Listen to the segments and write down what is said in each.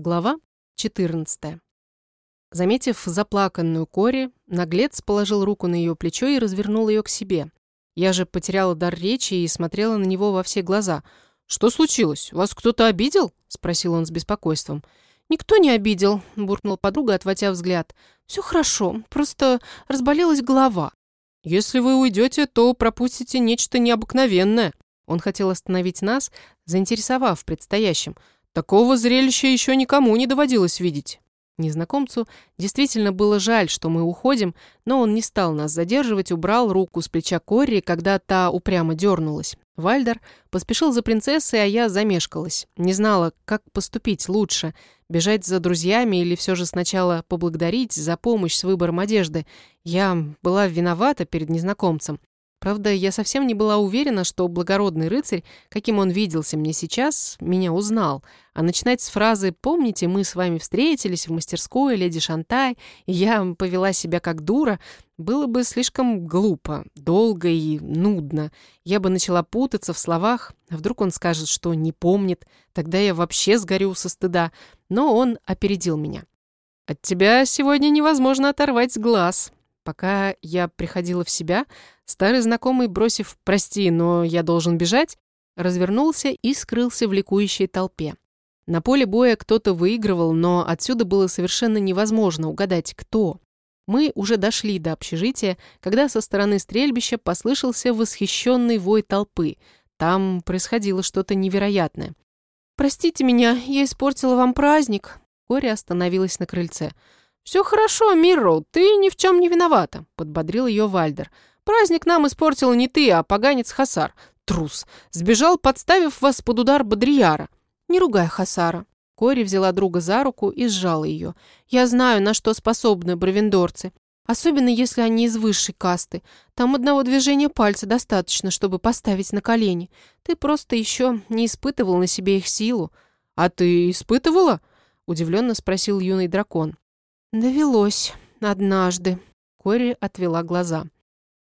Глава 14. Заметив заплаканную Кори, наглец положил руку на ее плечо и развернул ее к себе. Я же потеряла дар речи и смотрела на него во все глаза. «Что случилось? Вас кто-то обидел?» — спросил он с беспокойством. «Никто не обидел», — буркнула подруга, отводя взгляд. «Все хорошо, просто разболелась голова». «Если вы уйдете, то пропустите нечто необыкновенное». Он хотел остановить нас, заинтересовав предстоящим — Такого зрелища еще никому не доводилось видеть. Незнакомцу действительно было жаль, что мы уходим, но он не стал нас задерживать, убрал руку с плеча Корри, когда та упрямо дернулась. Вальдер поспешил за принцессой, а я замешкалась. Не знала, как поступить лучше. Бежать за друзьями или все же сначала поблагодарить за помощь с выбором одежды. Я была виновата перед незнакомцем. Правда, я совсем не была уверена, что благородный рыцарь, каким он виделся мне сейчас, меня узнал. А начинать с фразы «Помните, мы с вами встретились в мастерской леди Шантай, и я повела себя как дура» было бы слишком глупо, долго и нудно. Я бы начала путаться в словах, а вдруг он скажет, что не помнит, тогда я вообще сгорю со стыда. Но он опередил меня. «От тебя сегодня невозможно оторвать глаз», Пока я приходила в себя, старый знакомый, бросив «прости, но я должен бежать», развернулся и скрылся в ликующей толпе. На поле боя кто-то выигрывал, но отсюда было совершенно невозможно угадать, кто. Мы уже дошли до общежития, когда со стороны стрельбища послышался восхищенный вой толпы. Там происходило что-то невероятное. «Простите меня, я испортила вам праздник». Кори остановилась на крыльце. «Все хорошо, Мирроу, ты ни в чем не виновата», — подбодрил ее Вальдер. «Праздник нам испортил не ты, а поганец Хасар. Трус. Сбежал, подставив вас под удар Бодрияра». «Не ругай Хасара». Кори взяла друга за руку и сжала ее. «Я знаю, на что способны бравендорцы. Особенно, если они из высшей касты. Там одного движения пальца достаточно, чтобы поставить на колени. Ты просто еще не испытывал на себе их силу». «А ты испытывала?» — удивленно спросил юный дракон. «Довелось. Однажды». Кори отвела глаза.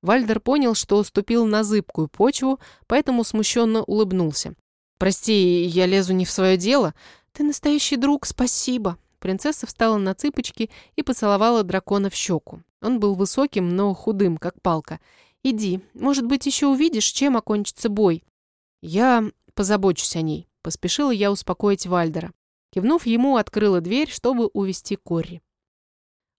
Вальдер понял, что ступил на зыбкую почву, поэтому смущенно улыбнулся. «Прости, я лезу не в свое дело. Ты настоящий друг, спасибо». Принцесса встала на цыпочки и поцеловала дракона в щеку. Он был высоким, но худым, как палка. «Иди, может быть, еще увидишь, чем окончится бой». «Я позабочусь о ней», — поспешила я успокоить Вальдера. Кивнув ему, открыла дверь, чтобы увести Корри.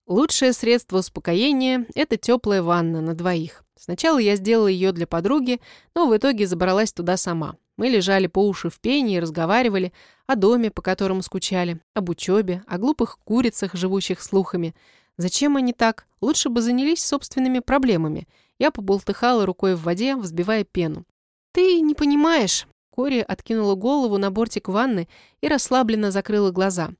Лучшее средство успокоения – это теплая ванна на двоих. Сначала я сделала ее для подруги, но в итоге забралась туда сама. Мы лежали по уши в пене и разговаривали о доме, по которому скучали, об учебе, о глупых курицах, живущих слухами. Зачем они так? Лучше бы занялись собственными проблемами. Я поболтыхала рукой в воде, взбивая пену. «Ты не понимаешь». Кори откинула голову на бортик ванны и расслабленно закрыла глаза.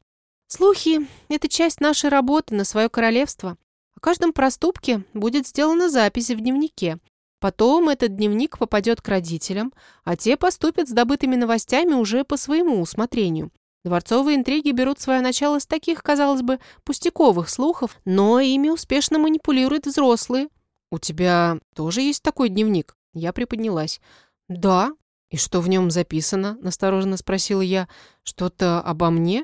Слухи — это часть нашей работы на свое королевство. О каждом проступке будет сделана запись в дневнике. Потом этот дневник попадет к родителям, а те поступят с добытыми новостями уже по своему усмотрению. Дворцовые интриги берут свое начало с таких, казалось бы, пустяковых слухов, но ими успешно манипулируют взрослые. «У тебя тоже есть такой дневник?» Я приподнялась. «Да». «И что в нем записано?» – настороженно спросила я. «Что-то обо мне?»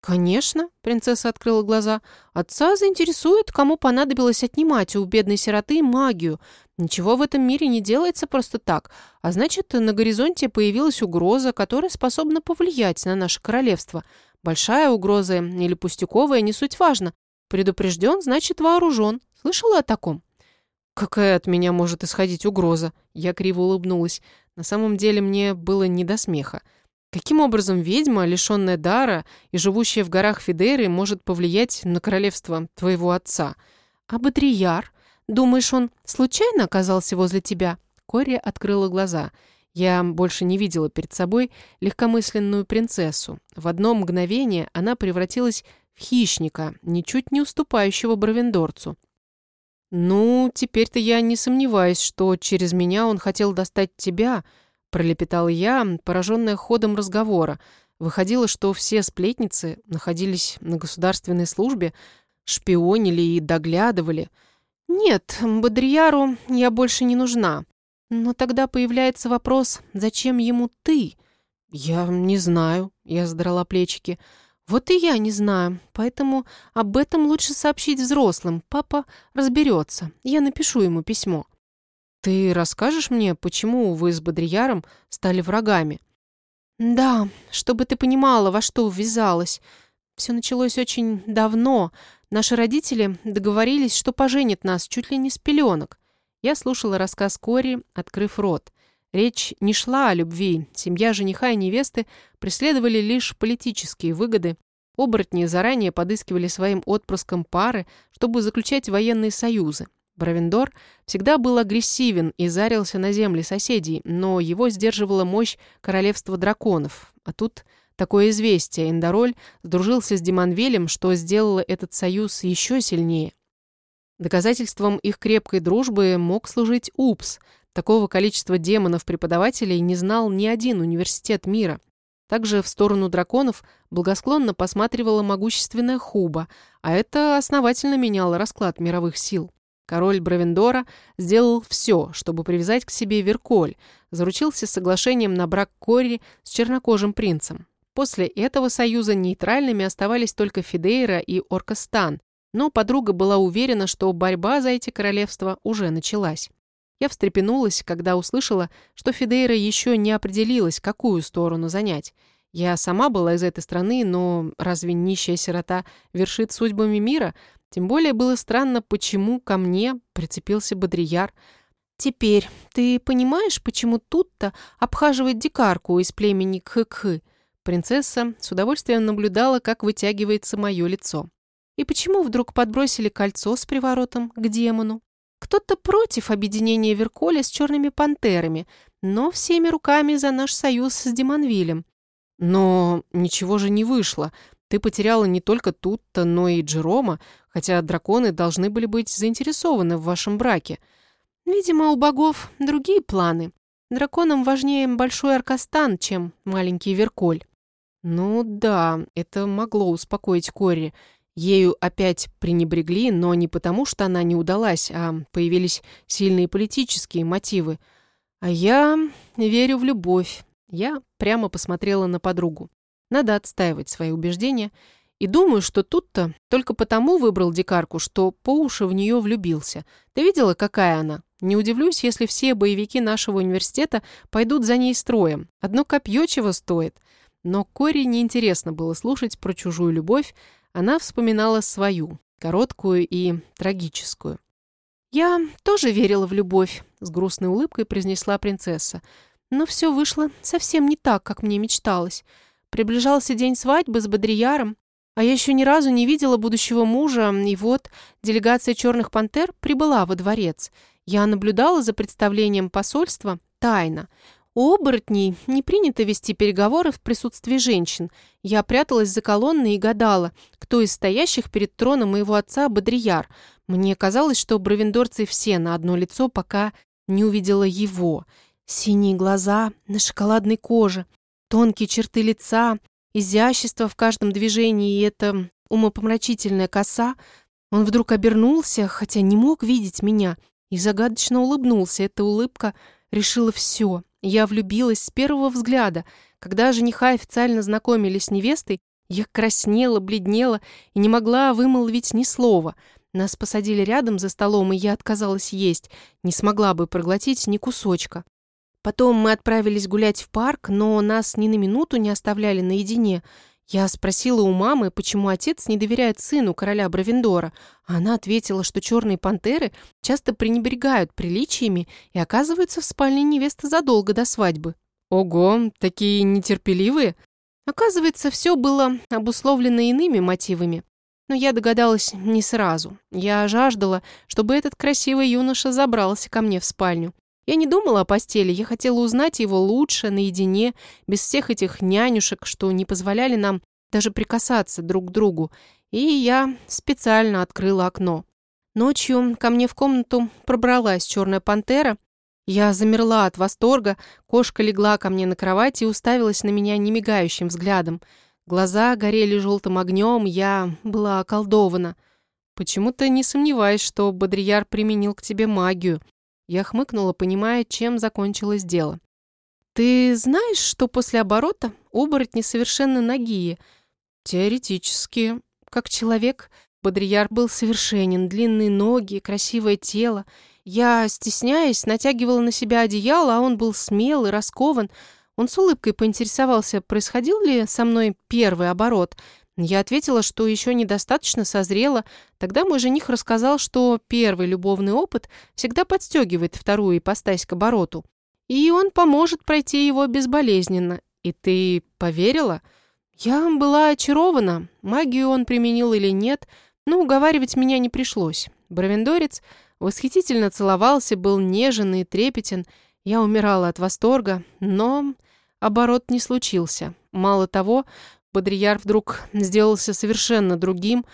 «Конечно», — принцесса открыла глаза. «Отца заинтересует, кому понадобилось отнимать у бедной сироты магию. Ничего в этом мире не делается просто так. А значит, на горизонте появилась угроза, которая способна повлиять на наше королевство. Большая угроза или пустяковая, не суть важно. Предупрежден, значит вооружен. Слышала о таком?» «Какая от меня может исходить угроза?» Я криво улыбнулась. На самом деле мне было не до смеха. Каким образом ведьма, лишенная дара и живущая в горах Фидеры, может повлиять на королевство твоего отца? А Бодрияр? Думаешь, он случайно оказался возле тебя?» Кори открыла глаза. Я больше не видела перед собой легкомысленную принцессу. В одно мгновение она превратилась в хищника, ничуть не уступающего бровендорцу. «Ну, теперь-то я не сомневаюсь, что через меня он хотел достать тебя», Пролепетал я, пораженная ходом разговора. Выходило, что все сплетницы находились на государственной службе, шпионили и доглядывали. «Нет, Бодрияру я больше не нужна. Но тогда появляется вопрос, зачем ему ты?» «Я не знаю», — я задрала плечики. Вот и я не знаю, поэтому об этом лучше сообщить взрослым. Папа разберется. Я напишу ему письмо. Ты расскажешь мне, почему вы с Бодрияром стали врагами? Да, чтобы ты понимала, во что ввязалась. Все началось очень давно. Наши родители договорились, что поженят нас чуть ли не с пеленок. Я слушала рассказ Кори, открыв рот. Речь не шла о любви. Семья жениха и невесты преследовали лишь политические выгоды. Оборотни заранее подыскивали своим отпрыском пары, чтобы заключать военные союзы. Бравендор всегда был агрессивен и зарился на земли соседей, но его сдерживала мощь королевства драконов. А тут такое известие. Эндороль сдружился с Демонвелем, что сделало этот союз еще сильнее. Доказательством их крепкой дружбы мог служить УПС – Такого количества демонов-преподавателей не знал ни один университет мира. Также в сторону драконов благосклонно посматривала могущественная Хуба, а это основательно меняло расклад мировых сил. Король Бравендора сделал все, чтобы привязать к себе Верколь, заручился соглашением на брак Кори с чернокожим принцем. После этого союза нейтральными оставались только Фидейра и Оркастан, но подруга была уверена, что борьба за эти королевства уже началась. Я встрепенулась, когда услышала, что Фидейра еще не определилась, какую сторону занять. Я сама была из этой страны, но разве нищая сирота вершит судьбами мира? Тем более было странно, почему ко мне прицепился Бодрияр. «Теперь ты понимаешь, почему тут-то обхаживает дикарку из племени Кхы-Кхы?» Принцесса с удовольствием наблюдала, как вытягивается мое лицо. «И почему вдруг подбросили кольцо с приворотом к демону?» Кто-то против объединения Верколя с черными пантерами, но всеми руками за наш союз с Демонвилем. Но ничего же не вышло. Ты потеряла не только тут-то, но и Джерома, хотя драконы должны были быть заинтересованы в вашем браке. Видимо, у богов другие планы. Драконам важнее большой Аркастан, чем маленький Верколь. Ну да, это могло успокоить Кори. Ею опять пренебрегли, но не потому, что она не удалась, а появились сильные политические мотивы. А я верю в любовь. Я прямо посмотрела на подругу. Надо отстаивать свои убеждения. И думаю, что тут-то только потому выбрал дикарку, что по уши в нее влюбился. Ты видела, какая она? Не удивлюсь, если все боевики нашего университета пойдут за ней строем. Одно копье чего стоит. Но Кори неинтересно было слушать про чужую любовь, она вспоминала свою, короткую и трагическую. «Я тоже верила в любовь», — с грустной улыбкой произнесла принцесса. «Но все вышло совсем не так, как мне мечталось. Приближался день свадьбы с Бодрияром, а я еще ни разу не видела будущего мужа, и вот делегация черных пантер прибыла во дворец. Я наблюдала за представлением посольства тайно. У оборотней не принято вести переговоры в присутствии женщин. Я пряталась за колонной и гадала, кто из стоящих перед троном моего отца Бодрияр. Мне казалось, что бровендорцы все на одно лицо, пока не увидела его. Синие глаза на шоколадной коже, тонкие черты лица, изящество в каждом движении и эта умопомрачительная коса. Он вдруг обернулся, хотя не мог видеть меня, и загадочно улыбнулся. Эта улыбка решила все. Я влюбилась с первого взгляда. Когда жениха официально знакомились с невестой, я краснела, бледнела и не могла вымолвить ни слова. Нас посадили рядом за столом, и я отказалась есть, не смогла бы проглотить ни кусочка. Потом мы отправились гулять в парк, но нас ни на минуту не оставляли наедине. Я спросила у мамы, почему отец не доверяет сыну короля Бравендора, а она ответила, что черные пантеры часто пренебрегают приличиями и оказываются в спальне невесты задолго до свадьбы. Ого, такие нетерпеливые? Оказывается, все было обусловлено иными мотивами. Но я догадалась не сразу. Я жаждала, чтобы этот красивый юноша забрался ко мне в спальню. Я не думала о постели, я хотела узнать его лучше, наедине, без всех этих нянюшек, что не позволяли нам даже прикасаться друг к другу. И я специально открыла окно. Ночью ко мне в комнату пробралась черная пантера. Я замерла от восторга, кошка легла ко мне на кровать и уставилась на меня немигающим взглядом. Глаза горели желтым огнем, я была околдована. Почему-то не сомневаюсь, что Бодрияр применил к тебе магию, я хмыкнула, понимая, чем закончилось дело. «Ты знаешь, что после оборота оборотни совершенно нагие? Теоретически. Как человек, Бодрияр был совершенен, длинные ноги, красивое тело. Я, стесняясь, натягивала на себя одеяло, а он был смел и раскован. Он с улыбкой поинтересовался, происходил ли со мной первый оборот. Я ответила, что еще недостаточно созрела. Тогда мой жених рассказал, что первый любовный опыт всегда подстегивает вторую ипостась к обороту. И он поможет пройти его безболезненно. И ты поверила? Я была очарована. Магию он применил или нет — но уговаривать меня не пришлось. Бравендорец восхитительно целовался, был нежен и трепетен. Я умирала от восторга, но оборот не случился. Мало того, Бодрияр вдруг сделался совершенно другим.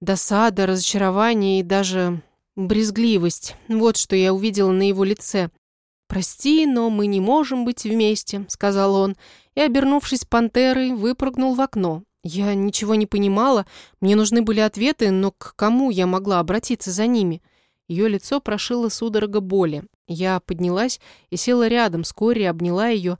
Досада, разочарование и даже брезгливость. Вот что я увидела на его лице. «Прости, но мы не можем быть вместе», — сказал он, и, обернувшись пантерой, выпрыгнул в окно. Я ничего не понимала, мне нужны были ответы, но к кому я могла обратиться за ними? Ее лицо прошило судорога боли. Я поднялась и села рядом, вскоре обняла ее.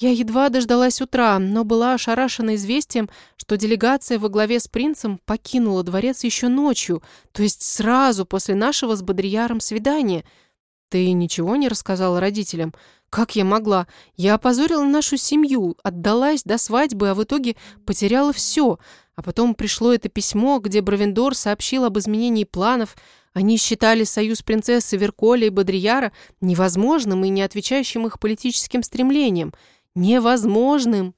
Я едва дождалась утра, но была ошарашена известием, что делегация во главе с принцем покинула дворец еще ночью, то есть сразу после нашего с Бодрияром свидания. Ты ничего не рассказала родителям? Как я могла? Я опозорила нашу семью, отдалась до свадьбы, а в итоге потеряла все. А потом пришло это письмо, где Бравендор сообщил об изменении планов. Они считали союз принцессы Верколя и Бодрияра невозможным и не отвечающим их политическим стремлениям. Невозможным!